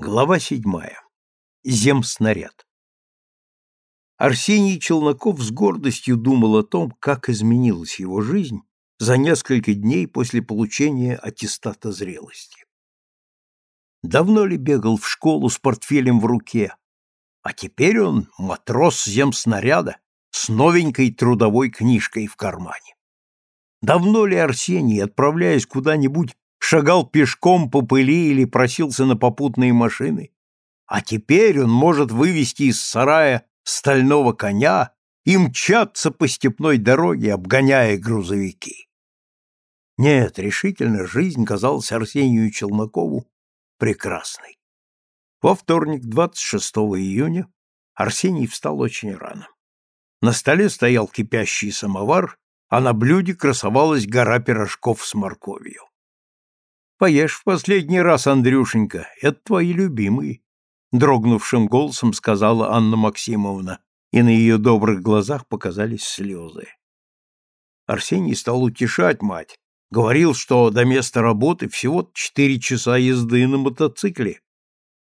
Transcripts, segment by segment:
Глава седьмая. Земснаряд. Арсений Челноков с гордостью думал о том, как изменилась его жизнь за несколько дней после получения аттестата зрелости. Давно ли бегал в школу с портфелем в руке, а теперь он матрос земснаряда с новенькой трудовой книжкой в кармане. Давно ли Арсений, отправляясь куда-нибудь шагал пешком по пыли или просился на попутные машины, а теперь он может вывести из сарая стального коня и мчаться по степной дороге, обгоняя грузовики. Нет, решительно, жизнь казалась Арсению Челнокову прекрасной. Во вторник, 26 июня, Арсений встал очень рано. На столе стоял кипящий самовар, а на блюде красовалась гора пирожков с морковью. Поешь в последний раз, Андрюшенька, это твои любимые, дрогнувшим голосом сказала Анна Максимовна, и на ее добрых глазах показались слезы. Арсений стал утешать мать, говорил, что до места работы всего четыре часа езды на мотоцикле,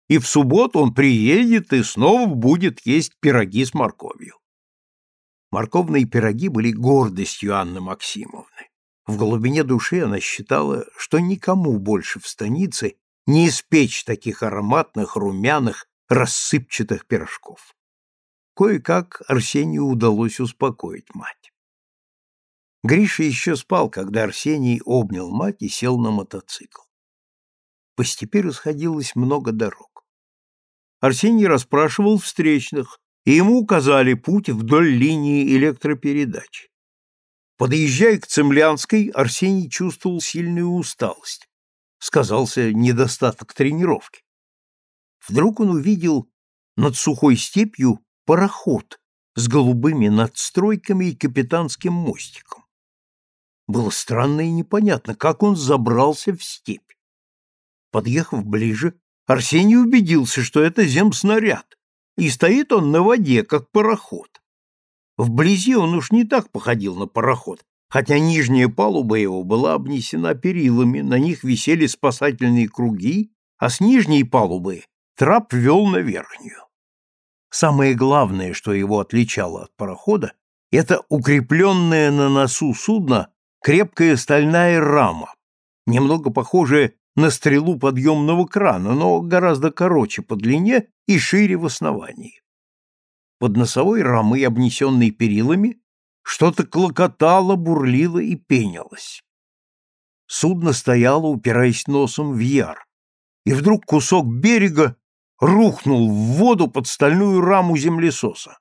и в субботу он приедет и снова будет есть пироги с морковью. Морковные пироги были гордостью Анны Максимовны. В глубине души она считала, что никому больше в станице не испечь таких ароматных, румяных, рассыпчатых пирожков. Кое-как Арсению удалось успокоить мать. Гриша еще спал, когда Арсений обнял мать и сел на мотоцикл. По степи расходилось много дорог. Арсений расспрашивал встречных, и ему указали путь вдоль линии электропередач. Подъезжая к Цемлянской, Арсений чувствовал сильную усталость. Сказался недостаток тренировки. Вдруг он увидел над сухой степью пароход с голубыми надстройками и капитанским мостиком. Было странно и непонятно, как он забрался в степь. Подъехав ближе, Арсений убедился, что это земснаряд, и стоит он на воде, как пароход. Вблизи он уж не так походил на пароход, хотя нижняя палуба его была обнесена перилами, на них висели спасательные круги, а с нижней палубы трап вел на верхнюю. Самое главное, что его отличало от парохода, это укрепленная на носу судна крепкая стальная рама, немного похожая на стрелу подъемного крана, но гораздо короче по длине и шире в основании. Под носовой рамой, обнесенной перилами, что-то клокотало, бурлило и пенилось. Судно стояло, упираясь носом в яр, и вдруг кусок берега рухнул в воду под стальную раму землесоса.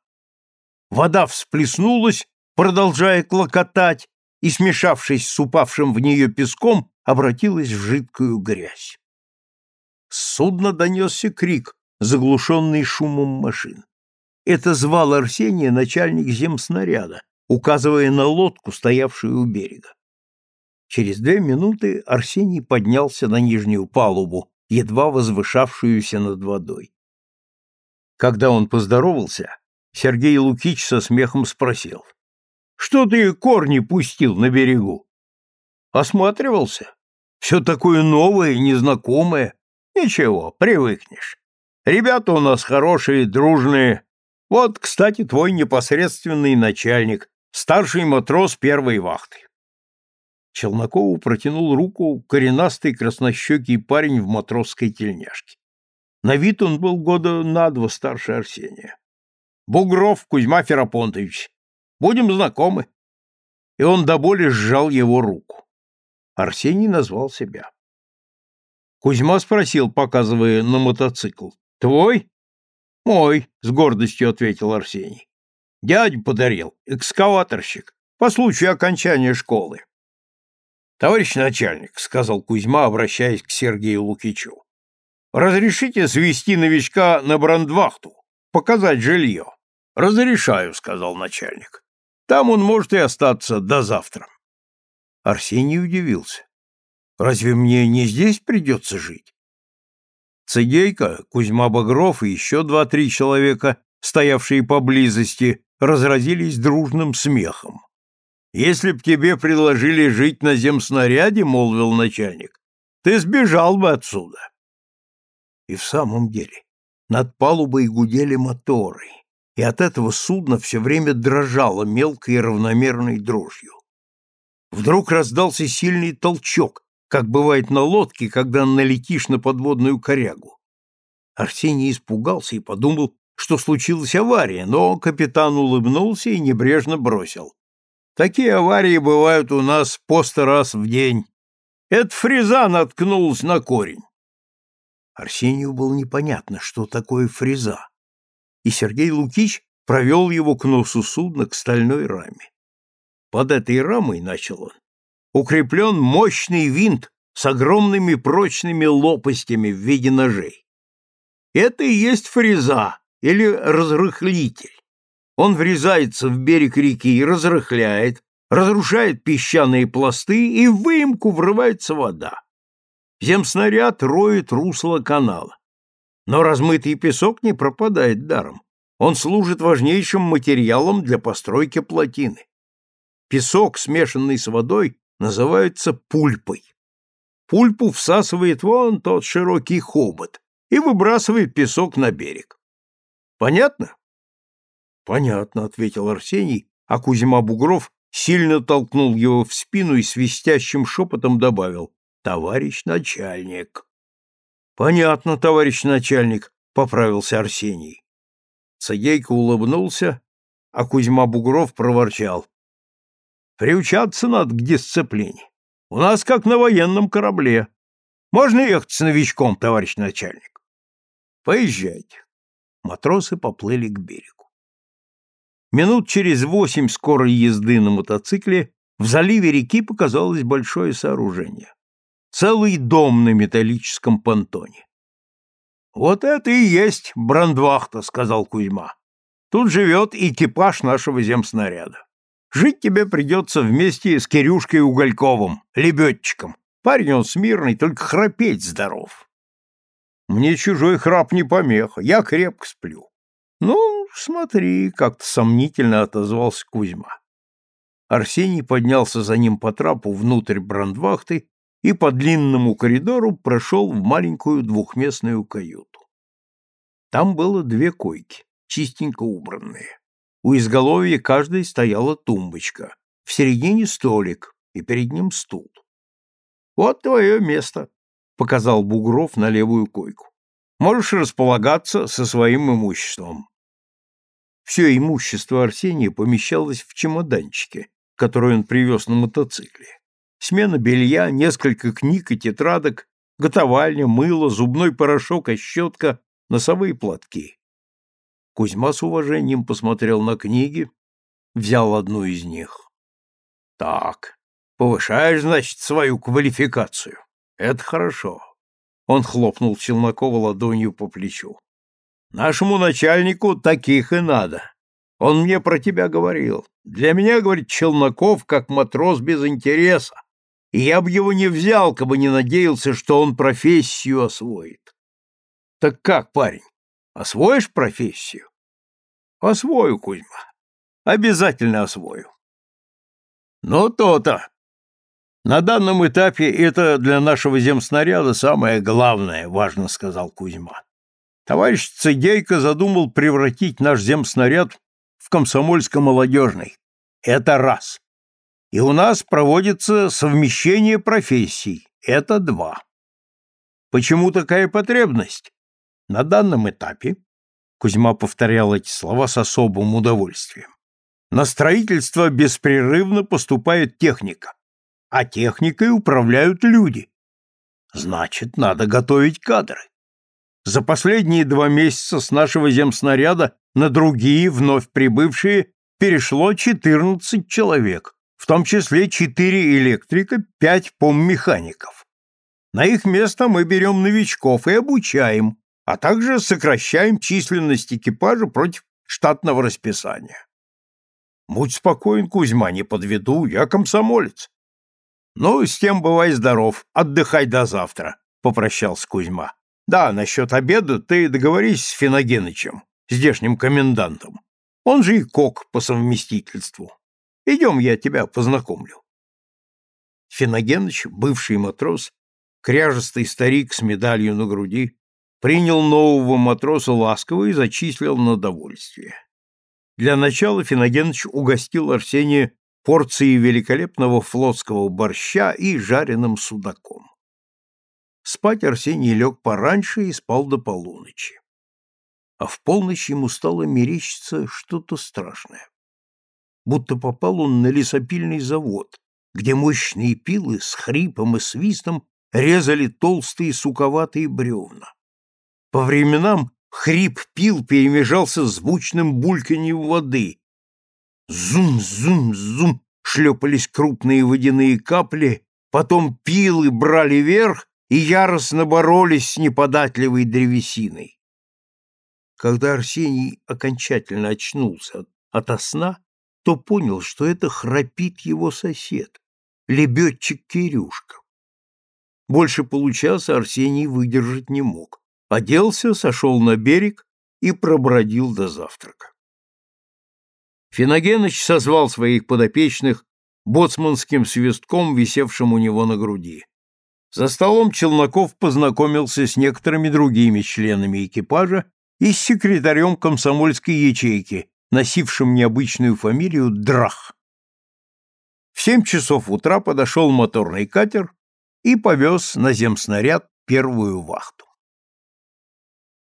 Вода всплеснулась, продолжая клокотать, и, смешавшись с упавшим в нее песком, обратилась в жидкую грязь. С судна донесся крик, заглушенный шумом машин. Это звал Арсения начальник земснаряда, указывая на лодку, стоявшую у берега. Через две минуты Арсений поднялся на нижнюю палубу, едва возвышавшуюся над водой. Когда он поздоровался, Сергей Лукич со смехом спросил. — Что ты корни пустил на берегу? — Осматривался. Все такое новое, незнакомое. Ничего, привыкнешь. Ребята у нас хорошие, дружные, вот, кстати, твой непосредственный начальник, старший матрос первой вахты. Челнокову протянул руку коренастый краснощекий парень в матросской тельняшке. На вид он был года на два старше Арсения. Бугров Кузьма Ферапонтович. Будем знакомы. И он до боли сжал его руку. Арсений назвал себя. Кузьма спросил, показывая на мотоцикл. «Твой?» Мой, с гордостью ответил Арсений. Дядю подарил, экскаваторщик, по случаю окончания школы. Товарищ начальник, сказал Кузьма, обращаясь к Сергею Лукичу. Разрешите свести новичка на брандвахту, показать жилье. Разрешаю, сказал начальник. Там он может и остаться до завтра. Арсений удивился. Разве мне не здесь придется жить? Цигейка, Кузьма Багров и еще два-три человека, стоявшие поблизости, разразились дружным смехом. «Если б тебе предложили жить на земснаряде, — молвил начальник, — ты сбежал бы отсюда». И в самом деле, над палубой гудели моторы, и от этого судно все время дрожало мелкой и равномерной дрожью. Вдруг раздался сильный толчок, как бывает на лодке, когда налетишь на подводную корягу. Арсений испугался и подумал, что случилась авария, но капитан улыбнулся и небрежно бросил. Такие аварии бывают у нас по сто раз в день. Это фреза наткнулась на корень. Арсению было непонятно, что такое фреза, и Сергей Лукич провел его к носу судна, к стальной раме. Под этой рамой, начал он, укреплен мощный винт с огромными прочными лопастями в виде ножей. Это и есть фреза или разрыхлитель. Он врезается в берег реки и разрыхляет, разрушает песчаные пласты, и в выемку врывается вода. Земснаряд роет русло канала. Но размытый песок не пропадает даром. Он служит важнейшим материалом для постройки плотины. Песок, смешанный с водой, называется пульпой. Пульпу всасывает вон тот широкий хобот и выбрасывает песок на берег. Понятно? Понятно, ответил Арсений, а Кузьма Бугров сильно толкнул его в спину и свистящим шепотом добавил «Товарищ начальник». Понятно, товарищ начальник, поправился Арсений. Садейко улыбнулся, а Кузьма Бугров проворчал. Приучаться надо к дисциплине. У нас как на военном корабле. Можно ехать с новичком, товарищ начальник? Поезжайте. Матросы поплыли к берегу. Минут через восемь скорой езды на мотоцикле в заливе реки показалось большое сооружение. Целый дом на металлическом понтоне. «Вот это и есть брандвахта», — сказал Кузьма. «Тут живет экипаж нашего земснаряда. Жить тебе придется вместе с Кирюшкой Угольковым, лебедчиком. Парень он смирный, только храпеть здоров. Мне чужой храп не помеха, я крепко сплю. Ну, смотри, как-то сомнительно отозвался Кузьма. Арсений поднялся за ним по трапу внутрь брандвахты и по длинному коридору прошел в маленькую двухместную каюту. Там было две койки, чистенько убранные. У изголовья каждой стояла тумбочка, в середине столик и перед ним стул. «Вот твое место», — показал Бугров на левую койку. «Можешь располагаться со своим имуществом». Все имущество Арсения помещалось в чемоданчике, который он привез на мотоцикле. Смена белья, несколько книг и тетрадок, готовальня, мыло, зубной порошок и щетка, носовые платки. Кузьма с уважением посмотрел на книги, взял одну из них. Так, повышаешь, значит, свою квалификацию. Это хорошо. Он хлопнул Челнокова ладонью по плечу. Нашему начальнику таких и надо. Он мне про тебя говорил. Для меня, говорит, Челноков как матрос без интереса. И я бы его не взял, кабы не надеялся, что он профессию освоит. Так как, парень? Освоишь профессию? Освою, Кузьма. Обязательно освою. Ну, то-то. На данном этапе это для нашего земснаряда самое главное, важно сказал Кузьма. Товарищ Цидейко задумал превратить наш земснаряд в комсомольско-молодежный. Это раз. И у нас проводится совмещение профессий. Это два. Почему такая потребность? На данном этапе, Кузьма повторял эти слова с особым удовольствием, на строительство беспрерывно поступает техника, а техникой управляют люди. Значит, надо готовить кадры. За последние два месяца с нашего земснаряда на другие, вновь прибывшие, перешло 14 человек, в том числе 4 электрика, 5 поммехаников. На их место мы берем новичков и обучаем, а также сокращаем численность экипажа против штатного расписания. Будь спокоен, Кузьма, не подведу, я комсомолец. Ну, с тем бывай здоров, отдыхай до завтра, попрощался Кузьма. Да, насчет обеда ты договорись с Финогенычем, здешним комендантом. Он же и кок по совместительству. Идем, я тебя познакомлю. Финогеныч, бывший матрос, кряжестый старик с медалью на груди, принял нового матроса ласково и зачислил на довольствие. Для начала Финогенович угостил Арсения порцией великолепного флотского борща и жареным судаком. Спать Арсений лег пораньше и спал до полуночи. А в полночь ему стало мерещиться что-то страшное. Будто попал он на лесопильный завод, где мощные пилы с хрипом и свистом резали толстые суковатые бревна. По временам хрип пил перемежался звучным бульканьем воды. Зум-зум-зум шлепались крупные водяные капли, потом пилы брали верх и яростно боролись с неподатливой древесиной. Когда Арсений окончательно очнулся ото сна, то понял, что это храпит его сосед, лебедчик Кирюшка. Больше получаса Арсений выдержать не мог оделся, сошел на берег и пробродил до завтрака. Финогеныч созвал своих подопечных боцманским свистком, висевшим у него на груди. За столом Челноков познакомился с некоторыми другими членами экипажа и с секретарем комсомольской ячейки, носившим необычную фамилию Драх. В семь часов утра подошел моторный катер и повез на земснаряд первую вахту.